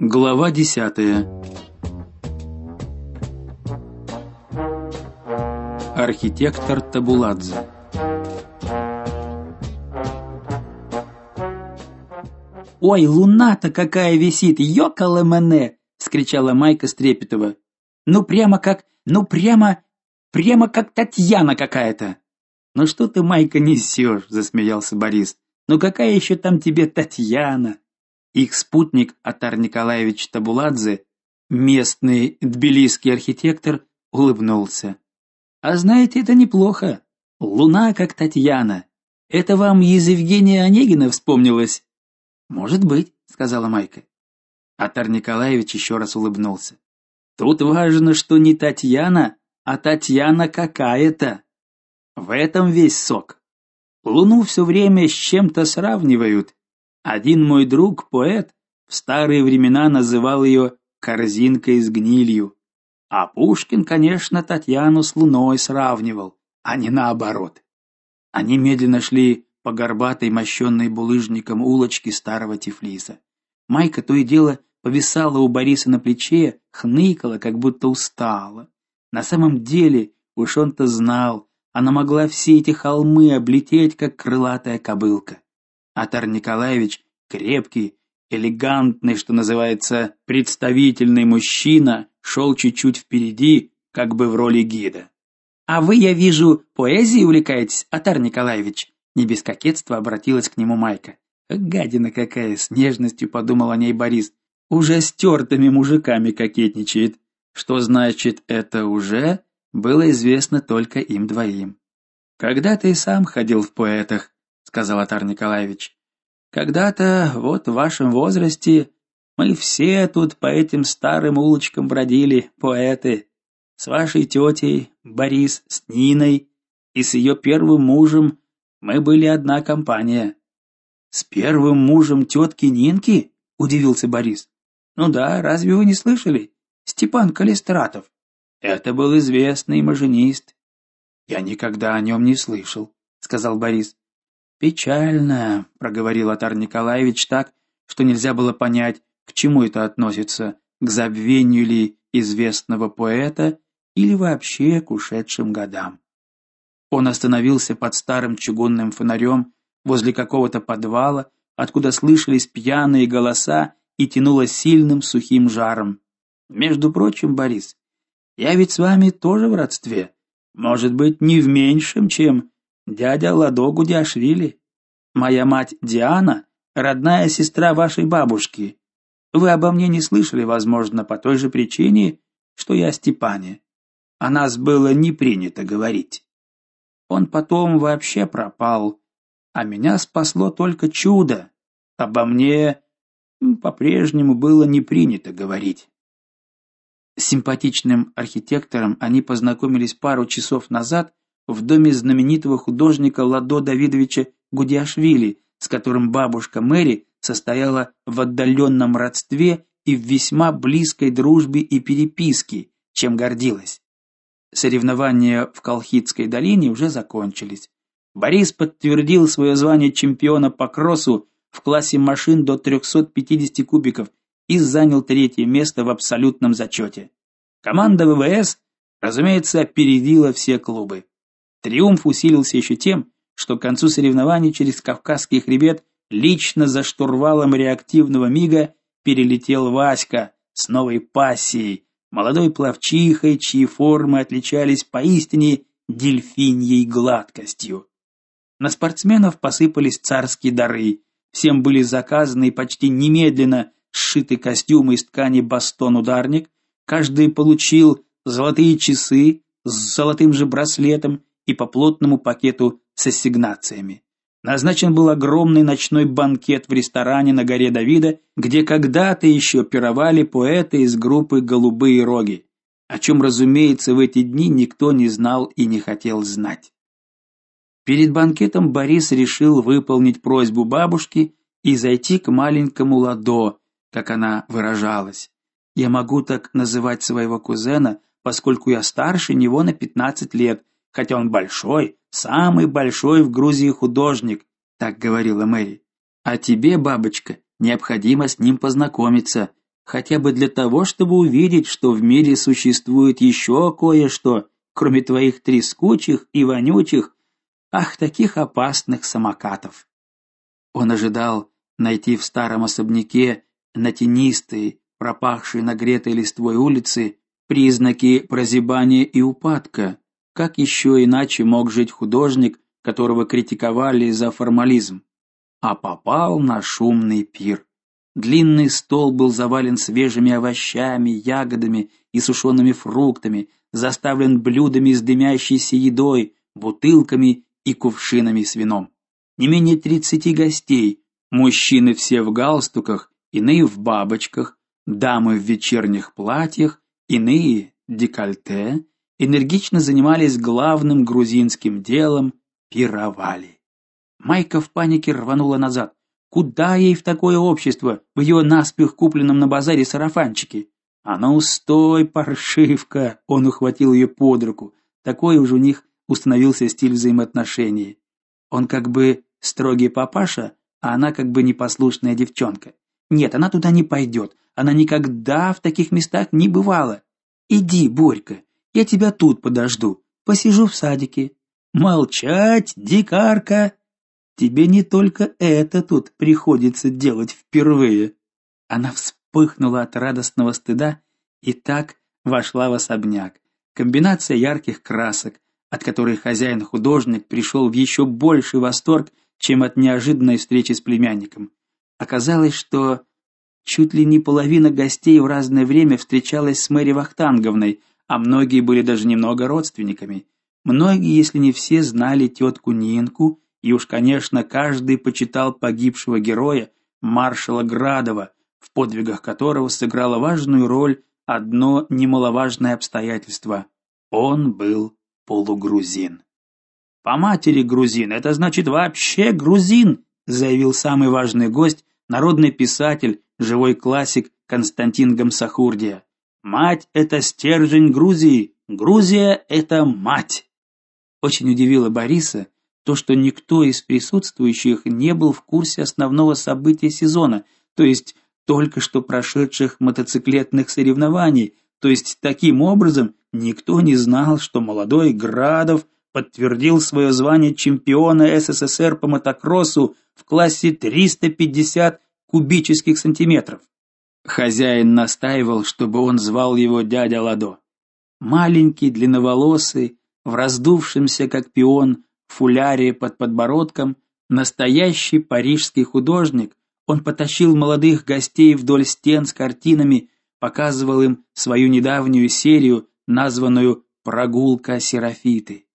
Глава десятая. Архитектор Табуладзе. Ой, луна-то какая висит, ёкала мене, вскричала Майка Стрепетова. Ну прямо как, ну прямо, прямо как Татьяна какая-то. Ну что ты, Майка, несешь? засмеялся Борис. Ну какая еще там тебе Татьяна? Их спутник Атар Николаевич Табуладзе, местный тбилисский архитектор, улыбнулся. А знаете, это неплохо. Луна как Татьяна. Это вам из Евгения Онегина вспомнилось? Может быть, сказала Майка. Атар Николаевич еще раз улыбнулся. Тут важно, что не Татьяна, а Татьяна какая-то. В этом весь сок. Луну все время с чем-то сравнивают, один мой друг, поэт, в старые времена называл ее корзинкой с гнилью. А Пушкин, конечно, Татьяну с луной сравнивал, а не наоборот. Они медленно шли по горбатой, мощенной булыжником улочке старого Тифлиса. Майка то и дело повисала у Бориса на плече, хныкала, как будто устала. На самом деле, уж он-то знал, она могла все эти холмы облететь, как крылатая кобылка. Атар Николаевич крепкий, элегантный, что называется, представительный мужчина, шел чуть-чуть впереди, как бы в роли гида. А вы, я вижу, поэзией увлекаетесь, Атар Николаевич, не без кокетства обратилась к нему Майка. Гадина какая, с нежностью подумал о ней Борис. Уже стертыми мужиками кокетничает. Что значит это уже, было известно только им двоим. Когда ты сам ходил в поэтах, сказал Атар Николаевич. Когда-то, вот в вашем возрасте, мы все тут по этим старым улочкам бродили, поэты, с вашей тетей Борис, с Ниной и с ее первым мужем мы были одна компания. С первым мужем тетки Нинки? удивился Борис. Ну да, разве вы не слышали? Степан Калистратов. Это был известный маженист. Я никогда о нем не слышал, сказал Борис. Печально, проговорил Атар Николаевич так, что нельзя было понять, к чему это относится, к забвению ли известного поэта или вообще к ушедшим годам. Он остановился под старым чугунным фонарем возле какого-то подвала, откуда слышались пьяные голоса и тянуло сильным сухим жаром. Между прочим, Борис, я ведь с вами тоже в родстве. Может быть, не в меньшем, чем Дядя Ладо Гудяшвили. Моя мать Диана родная сестра вашей бабушки. Вы обо мне не слышали, возможно, по той же причине, что я Степане. О нас было не принято говорить. Он потом вообще пропал, а меня спасло только чудо. Обо мне по-прежнему было не принято говорить. С симпатичным архитектором они познакомились пару часов назад в доме знаменитого художника Ладо Давидовича Гудяшвили, с которым бабушка Мэри состояла в отдаленном родстве и в весьма близкой дружбе и переписке, чем гордилась. Соревнования в Колхидской долине уже закончились. Борис подтвердил свое звание чемпиона по кроссу в классе машин до 350 кубиков и занял третье место в абсолютном зачете. Команда ВВС, разумеется, опередила все клубы. Триумф усилился еще тем, что к концу соревнований через Кавказский хребет лично за штурвалом реактивного мига перелетел Васька с новой пассией, молодой пловчихой, чьи формы отличались поистине дельфиньей гладкостью. На спортсменов посыпались царские дары. Всем были заказаны и почти немедленно сшиты костюмы из ткани бастон-ударник. Каждый получил золотые часы с золотым же браслетом и по плотному пакету с ассигнациями. Назначен был огромный ночной банкет в ресторане на горе Давида, где когда-то еще пировали поэты из группы Голубые роги, о чем, разумеется, в эти дни никто не знал и не хотел знать. Перед банкетом Борис решил выполнить просьбу бабушки и зайти к маленькому Ладо, как она выражалась. Я могу так называть своего кузена, поскольку я старше него на 15 лет, хотя он большой, самый большой в Грузии художник, так говорила Мэри. А тебе, бабочка, необходимо с ним познакомиться, хотя бы для того, чтобы увидеть, что в мире существует еще кое-что, кроме твоих трескучих и вонючих, ах, таких опасных самокатов. Он ожидал найти в старом особняке на тенистой, пропахшей нагретой листвой улице признаки прозябания и упадка. Как еще иначе мог жить художник, которого критиковали за формализм? А попал на шумный пир. Длинный стол был завален свежими овощами, ягодами и сушеными фруктами, заставлен блюдами с дымящейся едой, бутылками и кувшинами с вином. Не менее тридцати гостей, мужчины все в галстуках, иные в бабочках, дамы в вечерних платьях, иные декольте, энергично занимались главным грузинским делом пировали. Майка в панике рванула назад. Куда ей в такое общество, в ее наспех купленном на базаре сарафанчике? А ну стой, паршивка! Он ухватил ее под руку. Такой уже у них установился стиль взаимоотношений. Он как бы строгий папаша, а она как бы непослушная девчонка. Нет, она туда не пойдет. Она никогда в таких местах не бывала. Иди, Борька, я тебя тут подожду. Посижу в садике. Молчать, дикарка. Тебе не только это тут приходится делать впервые. Она вспыхнула от радостного стыда и так вошла в особняк. Комбинация ярких красок, от которой хозяин-художник пришел в еще больший восторг, чем от неожиданной встречи с племянником. Оказалось, что чуть ли не половина гостей в разное время встречалась с Мэри Вахтанговной, а многие были даже немного родственниками. Многие, если не все, знали тетку Нинку, и уж, конечно, каждый почитал погибшего героя маршала Градова, в подвигах которого сыграло важную роль одно немаловажное обстоятельство. Он был полугрузин. По матери грузин, это значит вообще грузин, заявил самый важный гость, народный писатель, живой классик Константин Гамсахурдия. Мать это стержень Грузии, Грузия это мать. Очень удивило Бориса то, что никто из присутствующих не был в курсе основного события сезона, то есть только что прошедших мотоциклетных соревнований, то есть таким образом никто не знал, что молодой Градов подтвердил свое звание чемпиона СССР по мотокроссу в классе 350 кубических сантиметров. Хозяин настаивал, чтобы он звал его дядя Ладо. Маленький, длинноволосый, в раздувшемся как пион фуляре под подбородком, настоящий парижский художник, он потащил молодых гостей вдоль стен с картинами, показывал им свою недавнюю серию, названную Прогулка Серафиты.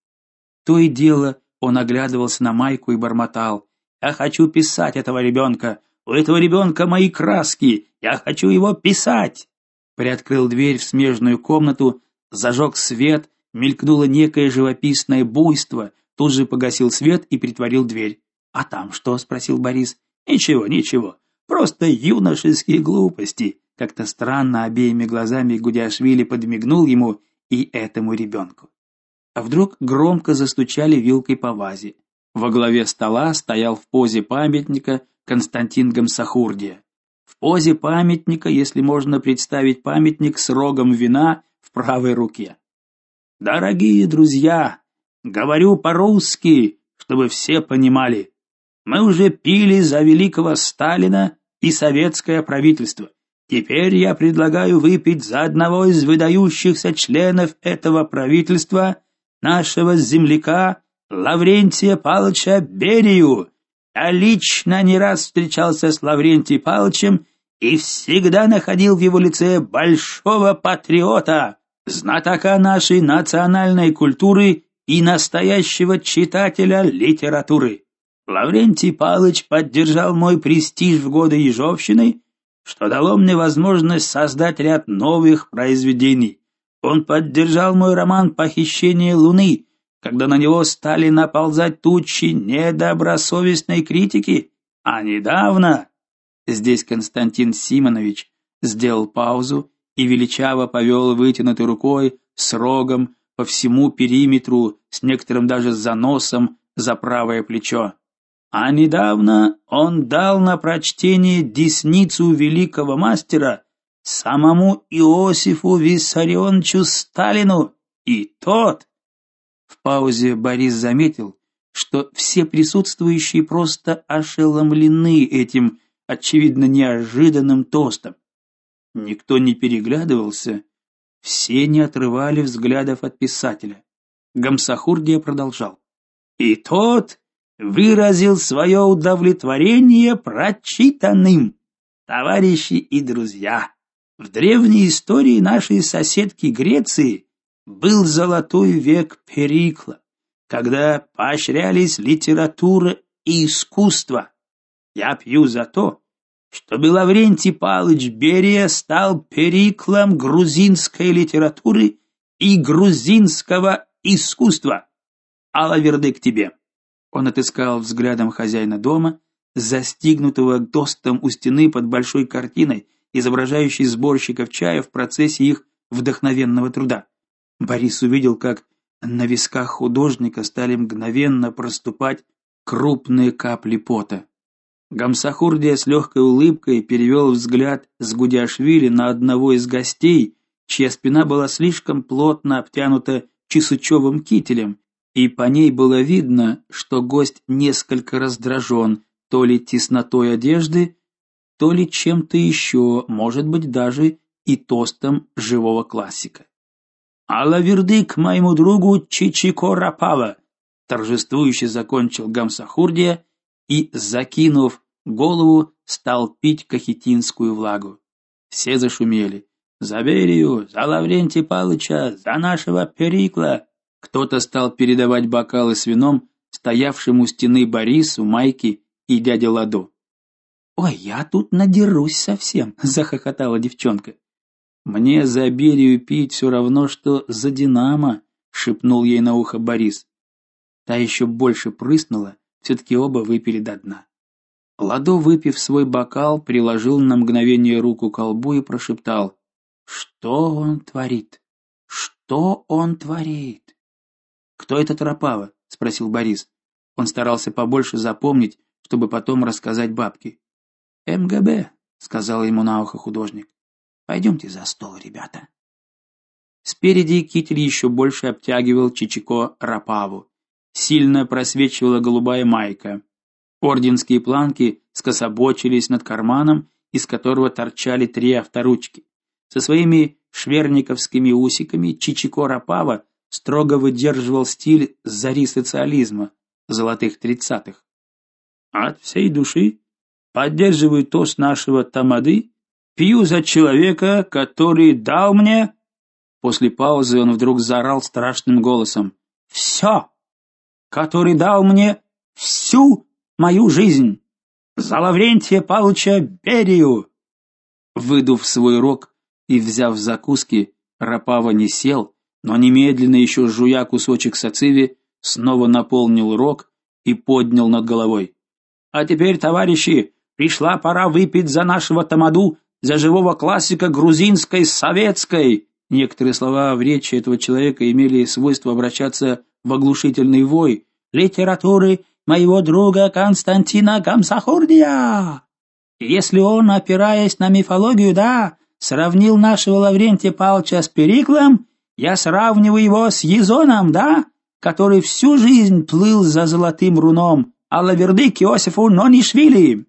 То и дело он оглядывался на Майку и бормотал: "Я хочу писать этого ребенка. У этого ребенка мои краски. Я хочу его писать". Приоткрыл дверь в смежную комнату, зажег свет, мелькнуло некое живописное буйство, тут же погасил свет и притворил дверь. "А там что?" спросил Борис. "Ничего, ничего. Просто юношеские глупости". Как-то странно обеими глазами Гудяшвили подмигнул ему и этому ребенку. А вдруг громко застучали вилкой по вазе. Во главе стола стоял в позе памятника Константин Гамсахурдия. В позе памятника, если можно представить памятник с рогом вина в правой руке. Дорогие друзья, говорю по-русски, чтобы все понимали. Мы уже пили за великого Сталина и советское правительство. Теперь я предлагаю выпить за одного из выдающихся членов этого правительства нашего земляка Лаврентия Павловича Берию. Я лично не раз встречался с Лаврентием Павловичем и всегда находил в его лице большого патриота, знатока нашей национальной культуры и настоящего читателя литературы. Лаврентий Павлович поддержал мой престиж в годы Ежовщины, что дало мне возможность создать ряд новых произведений. Он поддержал мой роман Похищение Луны, когда на него стали наползать тучи недобросовестной критики, а недавно здесь Константин Симонович сделал паузу и величаво повел вытянутой рукой с рогом по всему периметру, с некоторым даже заносом за правое плечо. А недавно он дал на прочтение десницу великого мастера самому Иосифу Виссарионовичу Сталину, и тот В паузе Борис заметил, что все присутствующие просто ошеломлены этим очевидно неожиданным тостом. Никто не переглядывался, все не отрывали взглядов от писателя. Гамсахурдия продолжал: "И тот выразил свое удовлетворение прочитанным. Товарищи и друзья, в древней истории нашей соседки Греции был золотой век Перикла, когда поощрялись литература и искусство. Я пью за то, чтобы Лаврентий Павлович Берия стал Периклом грузинской литературы и грузинского искусства. Алаверды к тебе. Он отыскал взглядом хозяина дома, застигнутого достом у стены под большой картиной, изображающей сборщиков чая в процессе их вдохновенного труда. Борис увидел, как на висках художника стали мгновенно проступать крупные капли пота. Гамсахурдия с легкой улыбкой перевел взгляд с Гудяшвили на одного из гостей, чья спина была слишком плотно обтянута чесучевым кителем, и по ней было видно, что гость несколько раздражен то ли теснотой одежды, то ли чем-то еще, может быть, даже и тостом живого классика. «Алаверды к моему другу Чичико Рапава!» торжествующе закончил Гамсахурдия и, закинув голову, стал пить кахетинскую влагу. Все зашумели. «За Берию! За Лаврентия Палыча! За нашего Перикла!» Кто-то стал передавать бокалы с вином стоявшим у стены Борису, Майке и дяде Ладо. «Ой, я тут надерусь совсем!» — захохотала девчонка. «Мне за Берию пить все равно, что за Динамо!» — шепнул ей на ухо Борис. Та еще больше прыснула, все-таки оба выпили до дна. Ладо, выпив свой бокал, приложил на мгновение руку к колбу и прошептал. «Что он творит? Что он творит?» Кто этот Рапава? спросил Борис. Он старался побольше запомнить, чтобы потом рассказать бабке. МГБ, сказал ему на ухо художник. Пойдемте за стол, ребята. Спереди китель еще больше обтягивал Чичико Рапаву. Сильно просвечивала голубая майка. Орденские планки скособочились над карманом, из которого торчали три авторучки. Со своими шверниковскими усиками Чичико Рапава строго выдерживал стиль зари социализма золотых тридцатых. От всей души поддерживаю тост нашего тамады, пью за человека, который дал мне После паузы он вдруг заорал страшным голосом: «Все! который дал мне всю мою жизнь, за Лаврентия Павловича Берию!» Выдув свой рог и взяв закуски, Рапава не сел, но немедленно еще жуя кусочек сациви, снова наполнил рог и поднял над головой. А теперь, товарищи, пришла пора выпить за нашего тамаду, за живого классика грузинской советской. Некоторые слова в речи этого человека имели свойство обращаться в оглушительный вой литературы моего друга Константина Гамсахурдия. Если он, опираясь на мифологию, да, сравнил нашего Лаврентия Павловича с Периклом, я сравниваю его с Езоном, да, который всю жизнь плыл за золотым руном, а Лавердык Иосифу Нонишвили.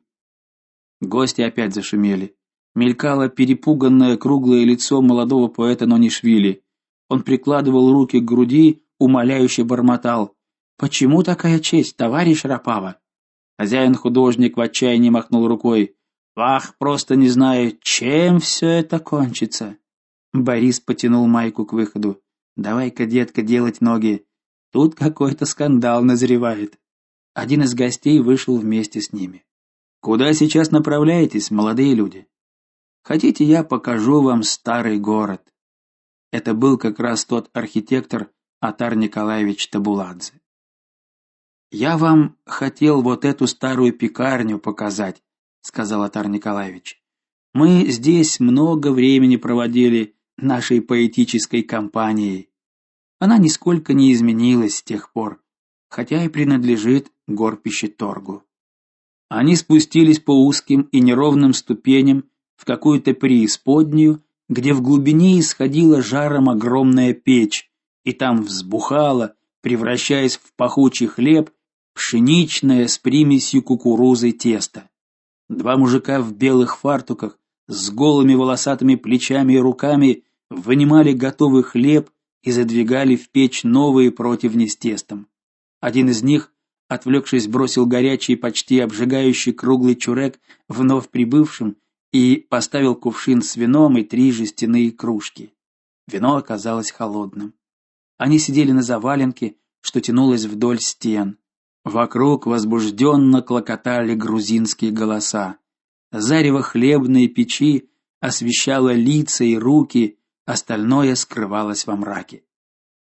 Гости опять зашумели. Мелькало перепуганное круглое лицо молодого поэта Нонишвили. Он прикладывал руки к груди, умоляюще бормотал: "Почему такая честь, товарищ Рапава?" Хозяин-художник в отчаянии махнул рукой. "Вах, просто не знаю, чем все это кончится". Борис потянул Майку к выходу. Давай-ка, детка, делать ноги. Тут какой-то скандал назревает. Один из гостей вышел вместе с ними. Куда сейчас направляетесь, молодые люди? Хотите, я покажу вам старый город? Это был как раз тот архитектор Атар Николаевич Табуладзе. Я вам хотел вот эту старую пекарню показать, сказал Атар Николаевич. Мы здесь много времени проводили нашей поэтической компанией. Она нисколько не изменилась с тех пор, хотя и принадлежит горпище торгу. Они спустились по узким и неровным ступеням, в какую-то преисподнюю, где в глубине исходила жаром огромная печь, и там взбухала, превращаясь в пахучий хлеб, пшеничное с примесью кукурузы тесто. Два мужика в белых фартуках с голыми волосатыми плечами и руками вынимали готовый хлеб и задвигали в печь новые противни с тестом. Один из них, отвлекшись, бросил горячий, почти обжигающий круглый чурек вновь прибывшим и поставил кувшин с вином и три жестяные кружки. Вино оказалось холодным. Они сидели на заваленке, что тянулось вдоль стен. Вокруг возбужденно клокотали грузинские голоса. Зарево хлебной печи освещало лица и руки, остальное скрывалось во мраке.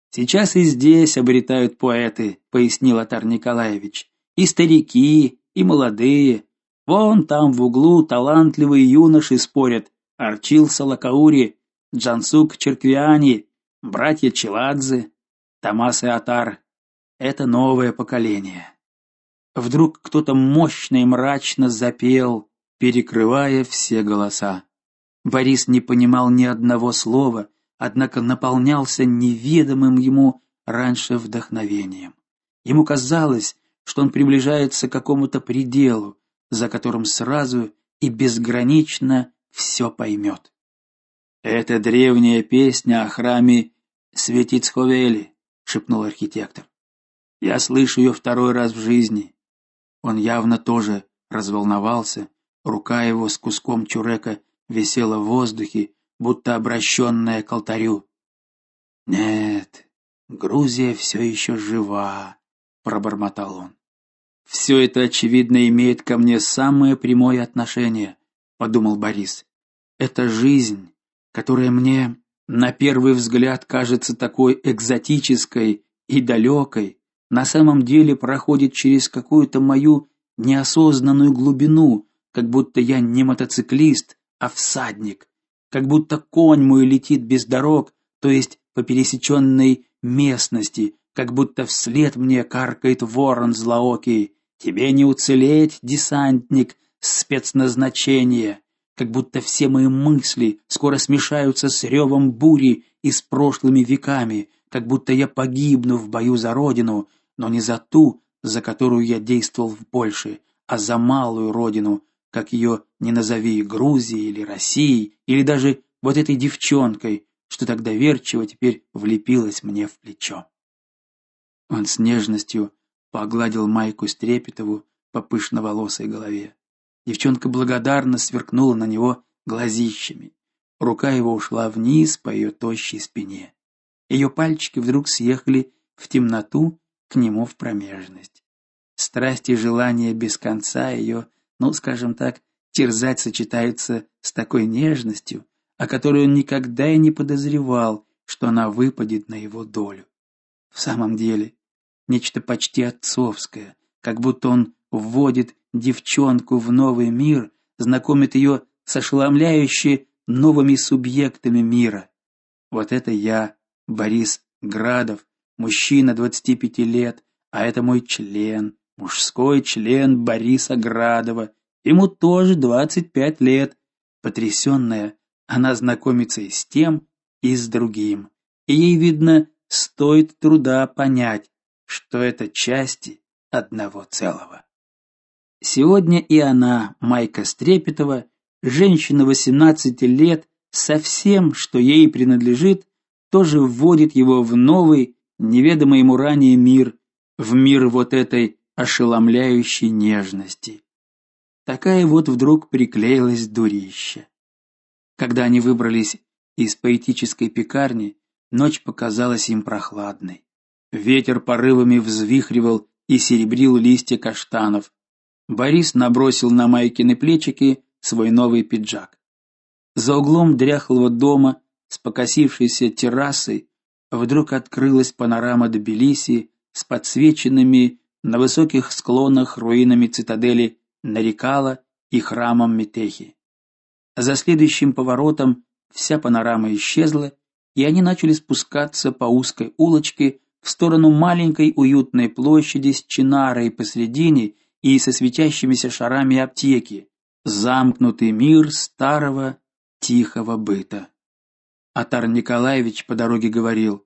Сейчас и здесь обретают поэты, пояснил Атар Николаевич. И старики, и молодые, Вон там в углу талантливые юноши спорят: Арчил Салакаури, Джансук Черквиани, братья Челадзе, Тамас и Атар. Это новое поколение. Вдруг кто-то мощно и мрачно запел, перекрывая все голоса. Борис не понимал ни одного слова, однако наполнялся неведомым ему раньше вдохновением. Ему казалось, что он приближается к какому-то пределу, за которым сразу и безгранично все поймет. Это древняя песня о храме Светицховели, шепнул архитектор. Я слышу ее второй раз в жизни. Он явно тоже разволновался, рука его с куском чурека висела в воздухе, будто обращенная к алтарю. Нет, Грузия все еще жива, пробормотал он. Все это очевидно имеет ко мне самое прямое отношение, подумал Борис. Это жизнь, которая мне на первый взгляд кажется такой экзотической и далекой, на самом деле проходит через какую-то мою неосознанную глубину, как будто я не мотоциклист, а всадник, как будто конь мой летит без дорог, то есть по пересеченной местности, как будто вслед мне каркает ворон злоокий, Тебе не уцелеть, десантник спецназначения, как будто все мои мысли скоро смешаются с ревом бури и с прошлыми веками, как будто я погибну в бою за родину, но не за ту, за которую я действовал в Польше, а за малую родину, как ее не назови Грузией или Россией, или даже вот этой девчонкой, что так доверчиво теперь влепилась мне в плечо. Он с нежностью погладил майку Стрепетову по пышноволосой голове. Девчонка благодарно сверкнула на него глазищами. Рука его ушла вниз по ее тощей спине. Ее пальчики вдруг съехали в темноту к нему в промежность. Страсть и желание без конца ее, ну, скажем так, терзать сочетаются с такой нежностью, о которой он никогда и не подозревал, что она выпадет на его долю. В самом деле, нечто почти отцовское, как будто он вводит девчонку в новый мир, знакомит ее с ошеломляюще новыми субъектами мира. Вот это я, Борис Градов, мужчина 25 лет, а это мой член, мужской член Бориса Градова. Ему тоже 25 лет. Потрясенная, она знакомится и с тем, и с другим. И ей видно, стоит труда понять, что это части одного целого. Сегодня и она, Майка Стрепетова, женщина 18 лет, со всем, что ей принадлежит, тоже вводит его в новый, неведомый ему ранее мир, в мир вот этой ошеломляющей нежности. Такая вот вдруг приклеилась дурища. Когда они выбрались из поэтической пекарни, ночь показалась им прохладной. Ветер порывами взвихривал и серебрил листья каштанов. Борис набросил на Майкины плечики свой новый пиджак. За углом дряхлого дома с покосившейся террасой вдруг открылась панорама Тбилиси с подсвеченными на высоких склонах руинами цитадели Нарикала и храмом Метехи. За следующим поворотом вся панорама исчезла, и они начали спускаться по узкой улочке в сторону маленькой уютной площади с чинарой посредине и со светящимися шарами аптеки, замкнутый мир старого тихого быта. Атар Николаевич по дороге говорил: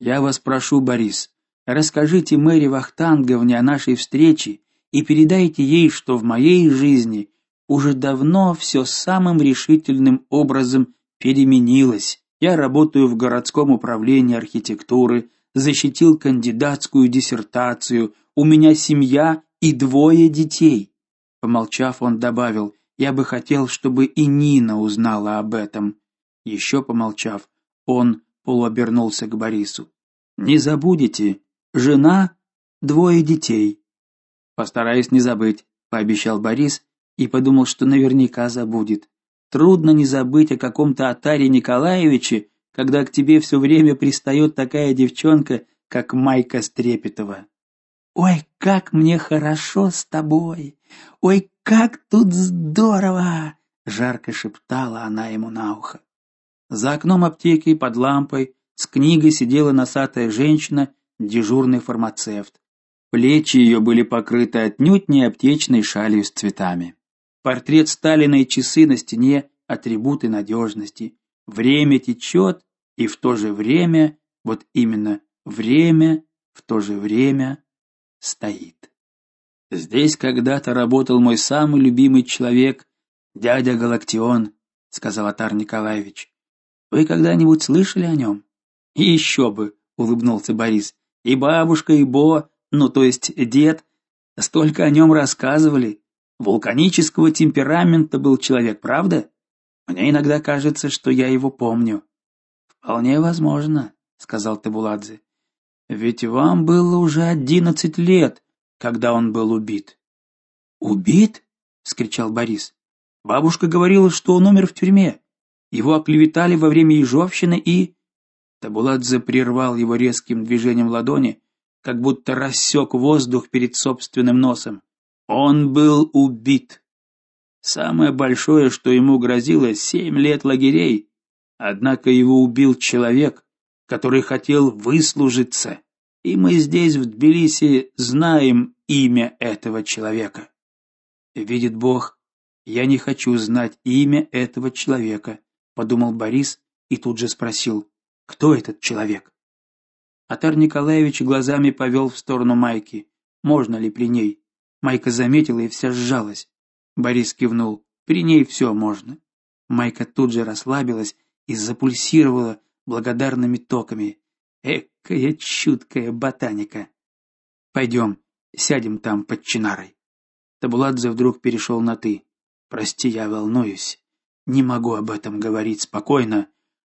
"Я вас прошу, Борис, расскажите Мэри Вахтанговне о нашей встрече и передайте ей, что в моей жизни уже давно все самым решительным образом переменилось. Я работаю в городском управлении архитектуры, защитил кандидатскую диссертацию, у меня семья и двое детей. Помолчав, он добавил: "Я бы хотел, чтобы и Нина узнала об этом". Еще помолчав, он полуобернулся к Борису. "Не забудете, жена, двое детей". "Постараюсь не забыть", пообещал Борис и подумал, что наверняка забудет. Трудно не забыть о каком-то Атаре Николаевиче, когда к тебе все время пристает такая девчонка, как Майка Стрепетова. Ой, как мне хорошо с тобой. Ой, как тут здорово, жарко шептала она ему на ухо. За окном аптеки под лампой с книгой сидела носатая женщина, дежурный фармацевт. Плечи ее были покрыты отнюдь не аптечной шалью с цветами. Портрет Сталина и часы на стене атрибуты надежности. Время течет, и в то же время, вот именно время в то же время стоит. Здесь когда-то работал мой самый любимый человек, дядя Галактион, сказал Атар Николаевич. Вы когда-нибудь слышали о нем?» И еще бы, улыбнулся Борис. И бабушка, и Бо, ну то есть дед, столько о нем рассказывали. Вулканического темперамента был человек, правда? Мне иногда кажется, что я его помню. Вполне возможно, сказал Табуладзе. Ведь вам было уже одиннадцать лет, когда он был убит. Убит? вскричал Борис. Бабушка говорила, что он умер в тюрьме. Его оклеветали во время ежовщины и Табуладзе прервал его резким движением ладони, как будто рассек воздух перед собственным носом. Он был убит. Самое большое, что ему грозило, семь лет лагерей. Однако его убил человек, который хотел выслужиться. И мы здесь в Тбилиси знаем имя этого человека. Видит Бог, я не хочу знать имя этого человека, подумал Борис и тут же спросил: кто этот человек? Атар Николаевич глазами повел в сторону Майки. Можно ли при ней? Майка заметила и вся сжалась. Борис кивнул. При ней все можно. Майка тут же расслабилась и запульсировала благодарными токами. Экая чуткая ботаника. Пойдем, сядем там под чинарой. Табуладзе вдруг перешел на ты. Прости, я волнуюсь. Не могу об этом говорить спокойно.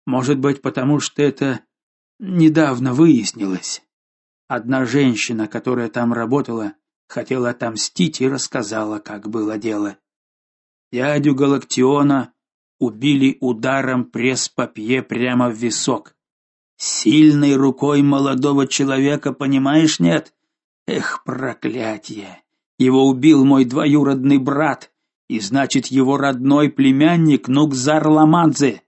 Может быть, потому что это недавно выяснилось. Одна женщина, которая там работала, хотела отомстить и рассказала, как было дело. Дядю Галактиона убили ударом пресс-папье прямо в висок. Сильной рукой молодого человека, понимаешь, нет? Эх, проклятие! Его убил мой двоюродный брат, и значит, его родной племянник Нукзар Ламадзе.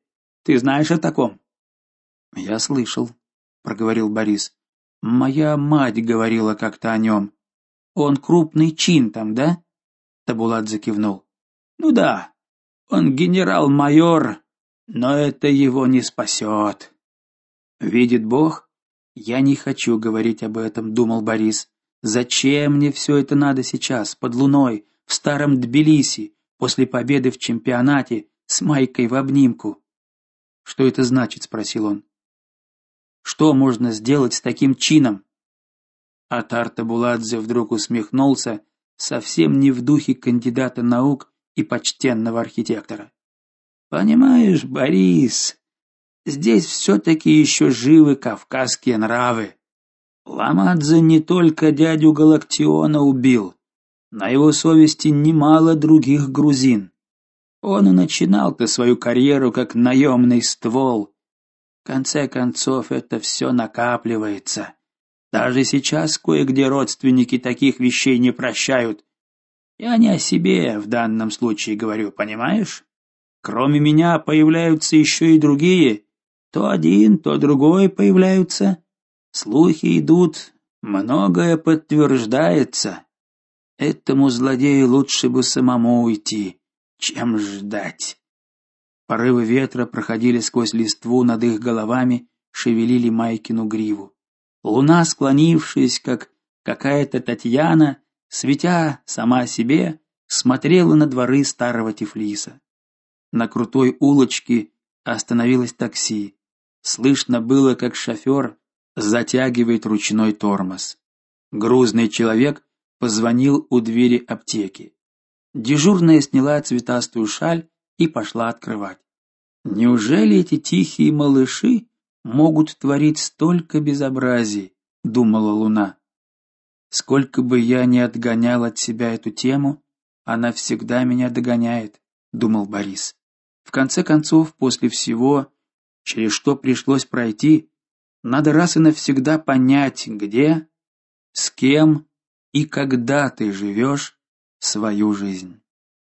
Ты знаешь о таком? Я слышал, проговорил Борис. Моя мать говорила как-то о нем. Он крупный чин там, да? Табулат закивнул. Ну да. Он генерал-майор, но это его не спасет. Видит Бог, я не хочу говорить об этом, думал Борис. Зачем мне все это надо сейчас, под луной, в старом Тбилиси, после победы в чемпионате, с Майкой в обнимку? Что это значит, спросил он. Что можно сделать с таким чином? Атар Табуладзе вдруг усмехнулся, совсем не в духе кандидата наук и почтенного архитектора. Понимаешь, Борис, здесь все таки еще живы кавказские нравы. Ламадзе не только дядю Галактиона убил, на его совести немало других грузин. Он и начинал-то свою карьеру как наемный ствол. В конце концов, это все накапливается. Даже сейчас кое-где родственники таких вещей не прощают. Я не о себе в данном случае говорю, понимаешь? Кроме меня появляются еще и другие. То один, то другой появляются. Слухи идут, многое подтверждается. Этому злодею лучше бы самому уйти. Чем ждать? Порывы ветра проходили сквозь листву над их головами, шевелили Майкину гриву. Луна, склонившись, как какая-то Татьяна, светя сама себе, смотрела на дворы старого Тифлиса. На крутой улочке остановилось такси. Слышно было, как шофер затягивает ручной тормоз. Грузный человек позвонил у двери аптеки. Дежурная сняла цветастую шаль и пошла открывать. Неужели эти тихие малыши могут творить столько безобразий, думала Луна. Сколько бы я ни отгонял от себя эту тему, она всегда меня догоняет, думал Борис. В конце концов, после всего, через что пришлось пройти, надо раз и навсегда понять, где, с кем и когда ты живешь свою жизнь.